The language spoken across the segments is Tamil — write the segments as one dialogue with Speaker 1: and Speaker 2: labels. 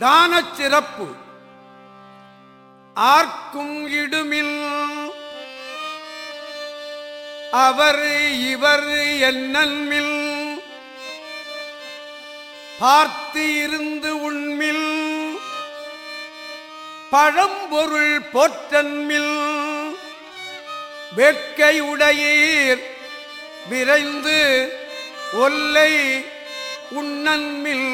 Speaker 1: தானச் சிறப்பு ஆர்க்கும் இடுமில் அவர் இவர் என்னன்மில் பார்த்து இருந்து உண்மில் பழம்பொருள் போற்றன்மில் வேட்கை உடையீர் விரைந்து ஒல்லை உண்ணன்மில்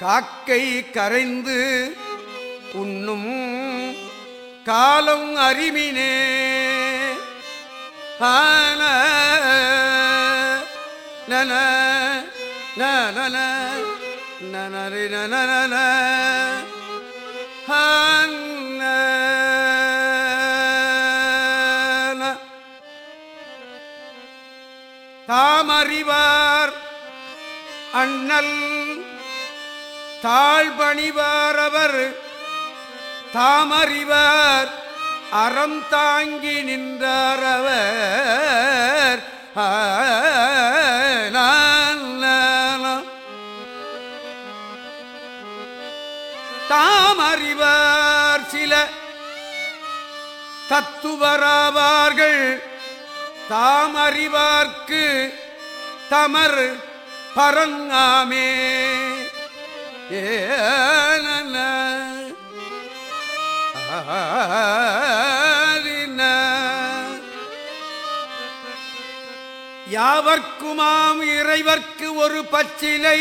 Speaker 1: காக்கை கரைந்து உண்ணும் காலம் அறிமினே ஆன நன நன நனரி நன தாமறிவார் அண்ணல் தாழ்பணிவார் அவர் தாமறிவார் அறம் தாங்கி நின்றார் அவர் தாமறிவார் சில தத்துவராவார்கள். தாமறிவார்க்கு தமர் பரங்காமே. ஏன யாவர்க்குமாம் இறைவர்க்கு ஒரு பச்சிலை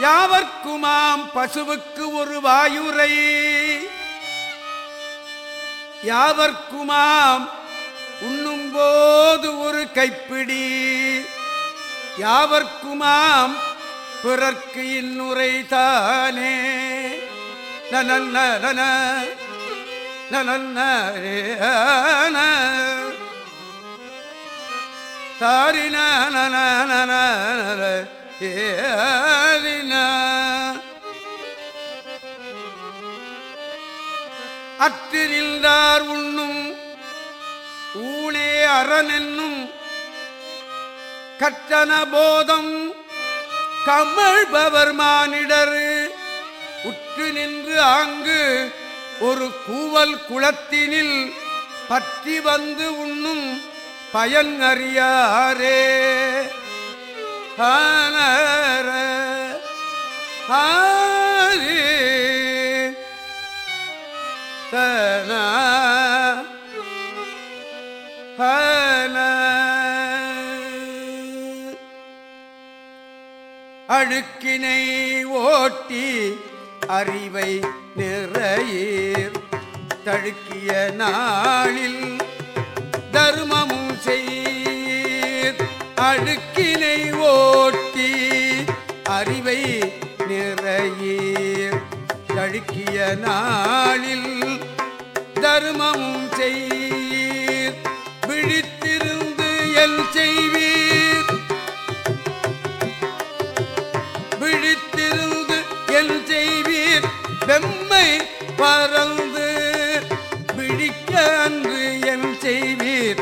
Speaker 1: யாவர்க்குமாம் பசுவுக்கு ஒரு வாயுரை யாவர்க்குமாம் உண்ணும்போது ஒரு கைப்பிடி யாவர்க்குமாம் பிறர்க்கு இன்னுரை தானே நனன்ன நன நனன்ன ரே ஆன. தாரின நன நன நன ஏரின. அற்றிருந்தார் உண்ணும் ஊனே அரணென்னும் கற்றன போதம் கமழ்பவர் மானிடர். உற்று நின்று ஆங்கு ஒரு கூவல் குளத்தினில் பற்றி வந்து உண்ணும் பயன் அறியாரே. ஆனர ஆ அழுக்கினை ஓட்டி அறிவை நிறையீர். தழுக்கிய நாளில் தர்மமும் செய்யீர். அழுக்கினை ஓட்டி அறிவை நிறையீர். தழுக்கிய நாளில் தர்மமும் செய்யீர். விழித்து என் செய்வீர். வெம்மை பறந்து பிடிக்க அன்று என் செய்வீர்.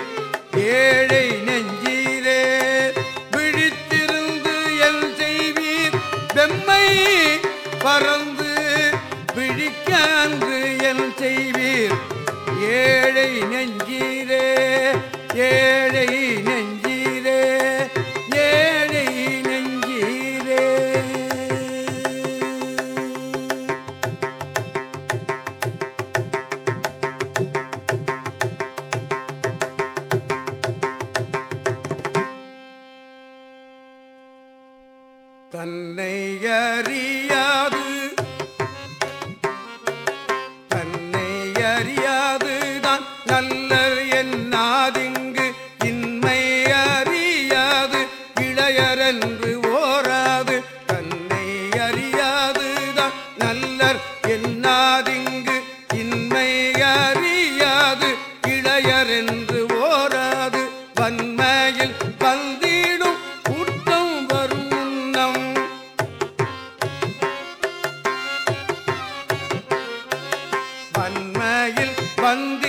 Speaker 1: ஏழை நெஞ்சீரே பிடித்திருந்து என் செய்வீர். வெம்மை பறந்து வன்மையில்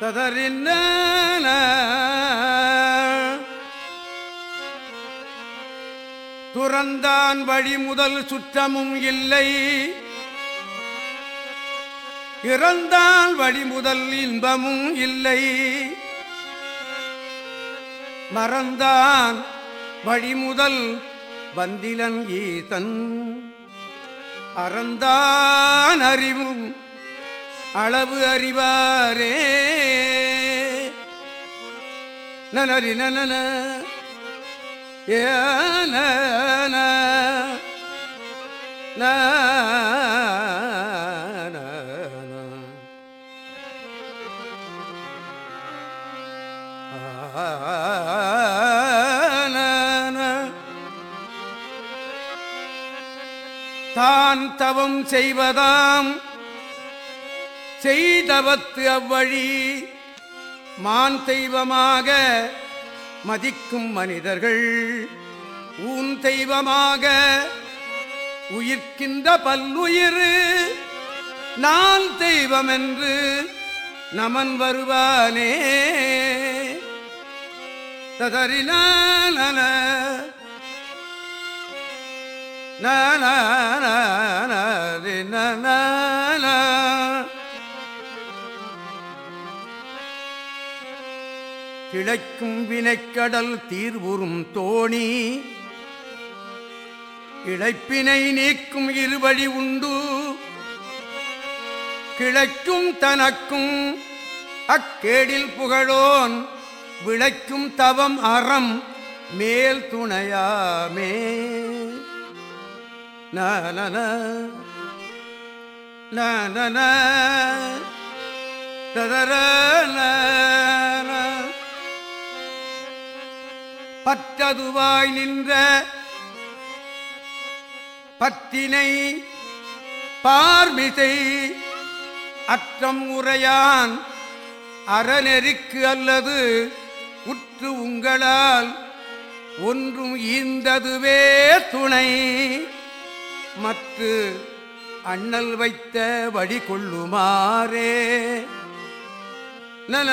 Speaker 1: ததறின்ன துறந்தான் வழி முதல் சுற்றமும் இல்லை இறந்தான் வழி முதல் இன்பமும் இல்லை மறந்தான் வழி முதல் வந்திலன் ஈதன் அறந்தான் அறிவும் அளவு அறிவாரே. நனரி நனன ஏன தான் தவம் செய்வதாம். செய்தவத்து அவ்வழி மான் தெய்வமாக மதிக்கும் மனிதர்கள். ஊன் தெய்வமாக உயிர்க்கின்ற பல்லுயிர். நான் தெய்வம் என்று நமன் வருவானே. ததறின கிளைக்கும் வினைக்கடல் தீர்வுறும் தோணி. இழைப்பினை நீக்கும் இருவழி உண்டு. கிளைக்கும் தனக்கும் அக்கேடில் புகழோன். விளைக்கும் தவம் அறம் மேல் துணையாமே. நன நன பற்றதுவாய் நின்ற பத்தினை பார்மிசை அற்றம் உரையான் அறநெறிக்கு அல்லது உற்று உங்களால் ஒன்றும் ஈந்ததுவே துணை. மத்து அண்ணல் வைத்த வழி கொள்ளுமாறே. நல